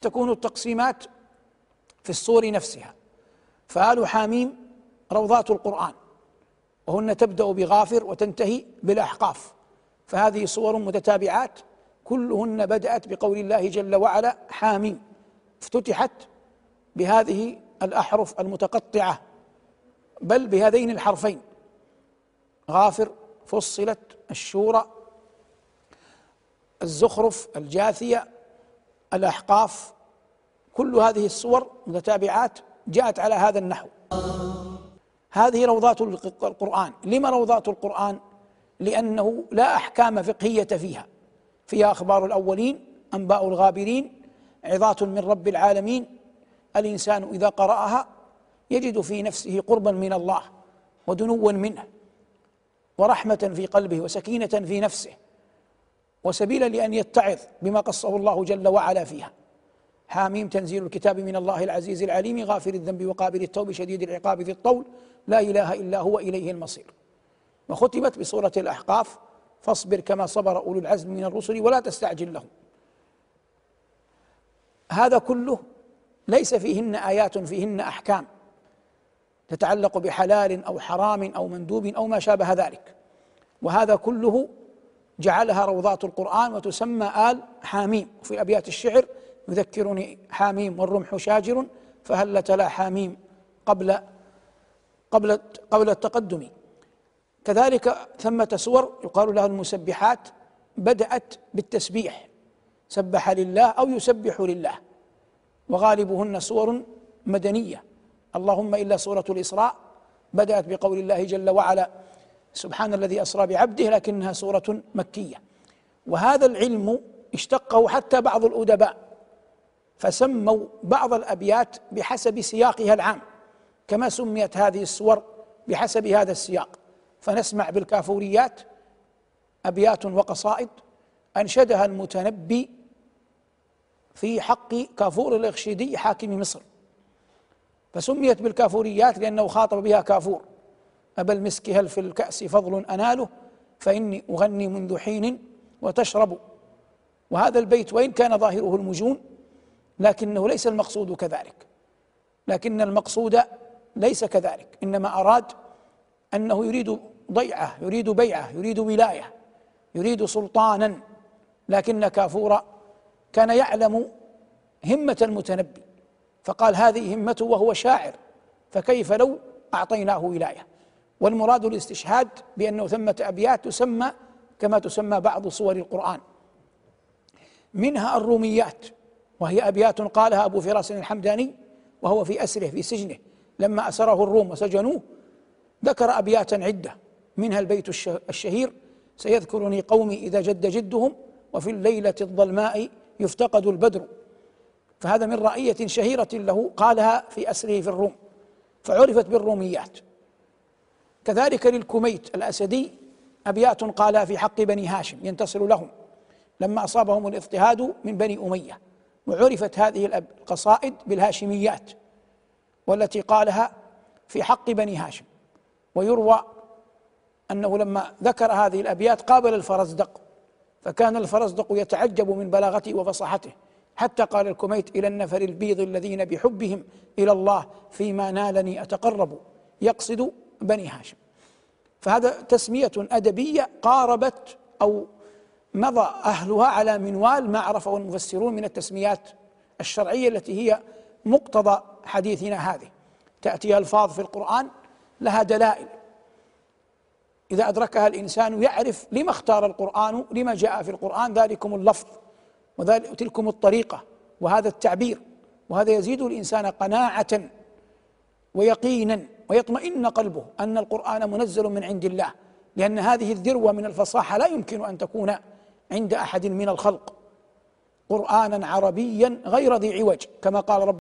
تكون التقسيمات في الصور نفسها. فآل حاميم روضات القرآن وهن تبدأ بغافر وتنتهي بالأحقاف. فهذه صور متتابعات كلهن بدأت بقول الله جل وعلا حاميم. افتتحت بهذه الأحرف المتقطعة بل بهذين الحرفين. غافر فصلت الشورى الزخرف الجاثية الأحقاف. كل هذه الصور متتابعات جاءت على هذا النحو. هذه روضات القرآن. لما روضات القرآن؟ لأنه لا أحكام فقهية فيها. فيها أخبار الأولين أنباء الغابرين عظات من رب العالمين. الإنسان إذا قرأها يجد في نفسه قربا من الله ودنوا منه ورحمة في قلبه وسكينة في نفسه. وسبيلا لأن يتعظ بما قصه الله جل وعلا فيها. حاميم تنزيل الكتاب من الله العزيز العليم غافر الذنب وقابل التوب شديد العقاب ذي الطول. لا إله إلا هو إليه المصير. وختمت بسورة الأحقاف فاصبر كما صبر أولو العزم من الرسل ولا تستعجل لهم. هذا كله ليس فيهن آيات فيهن أحكام تتعلق بحلال أو حرام أو مندوب أو ما شابه ذلك. وهذا كله جعلها روضات القرآن وتسمى آل حاميم. في أبيات الشعر يذكرني حاميم والرمح شاجر فهل تلا حاميم قبل قبل قبل التقدم؟ كذلك ثمة سور يقال لها المسبحات بدأت بالتسبيح سبح لله أو يسبح لله. وغالبهن سور مدنية. اللهم إلا سورة الإسراء بدأت بقول الله جل وعلا سبحان الذي أسرى بعبده لكنها سورة مكية. وهذا العلم اشتقه حتى بعض الأدباء فسموا بعض الأبيات بحسب سياقها العام كما سميت هذه السور بحسب هذا السياق. فنسمع بالكافوريات أبيات وقصائد أنشدها المتنبي في حق كافور الإخشيدي حاكم مصر. فسميت بالكافوريات لأنه خاطب بها كافور. أبا المسك هل في الكأس فضل أناله؟ فإني أغني منذ حين وتشرب. وهذا البيت وإن كان ظاهره المجون لكنه ليس المقصود كذلك. لكن المقصود ليس كذلك إنما أراد أنه يريد ضيعة يريد بيعة يريد ولاية يريد سلطانا. لكن كافور كان يعلم همة المتنبي فقال هذه همته وهو شاعر فكيف لو أعطيناه ولاية؟ والمراد الاستشهاد بأنه ثمة أبيات تسمى كما تسمى بعض صور القرآن. منها الروميات وهي أبيات قالها أبو فراس الحمداني وهو في أسره في سجنه. لما أسره الروم وسجنوه ذكر أبياتا عدة منها البيت الشهير سيذكرني قومي إذا جد جدهم وفي الليلة الظلماء يفتقد البدر. فهذا من رأية شهيرة له قالها في أسره في الروم فعرفت بالروميات. كذلك للكميت الأسدي أبيات قالها في حق بني هاشم ينتصر لهم. لما أصابهم الاضطهاد من بني أمية. وعرفت هذه القصائد بالهاشميات والتي قالها في حق بني هاشم. ويروى أنه لما ذكر هذه الأبيات قابل الفرزدق. فكان الفرزدق يتعجب من بلاغته وفصاحته. حتى قال الكميت إلى النفر البيض الذين بحبهم إلى الله فيما نالني أتقرب. يقصد بني هاشم. فهذا تسمية أدبية قاربت أو مضى أهلها على منوال ما عرفه المفسرون من التسميات الشرعية التي هي مقتضى حديثنا هذه. تأتي ألفاظ في القرآن لها دلائل. إذا أدركها الإنسان يعرف لما اختار القرآن لما جاء في القرآن ذلكم اللفظ وتلكم الطريقة وهذا التعبير. وهذا يزيد الإنسان قناعة ويقينا. ويطمئن قلبه أن القرآن منزل من عند الله لأن هذه الذروة من الفصاحة لا يمكن أن تكون عند أحد من الخلق. قرآنا عربيا غير ذي عوج كما قال رب